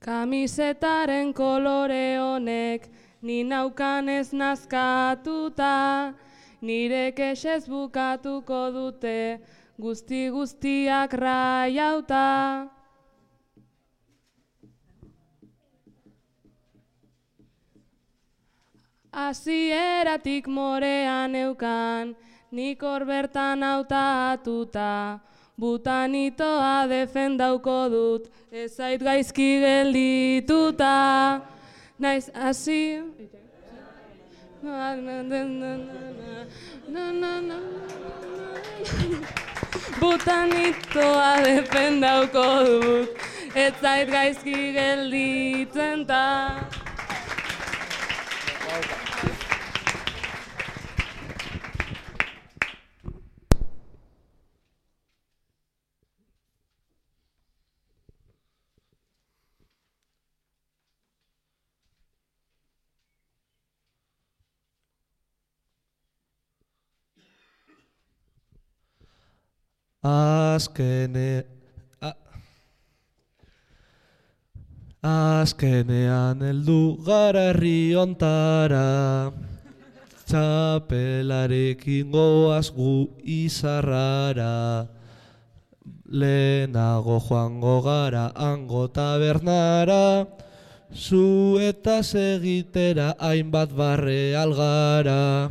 Kamisetaren kolore honek ni naukanez nazkatuta, nire kexez bukatuko dute guzti guztiak raiauta. Hasieratik morean eukan, nik bertan hautatuta, butanitoa defendauko dut, ez zait gaizki geldituta. Naiz hasi... Butanitoa defendauko dut, ez zait gaizki gelditzen ta. Azkene... A... Azkenean heldu gara herri ontara. Txapelarekin goaz gu izarrara. Lehenago joango gara hango tabernara. Zu eta segitera hainbat barre algara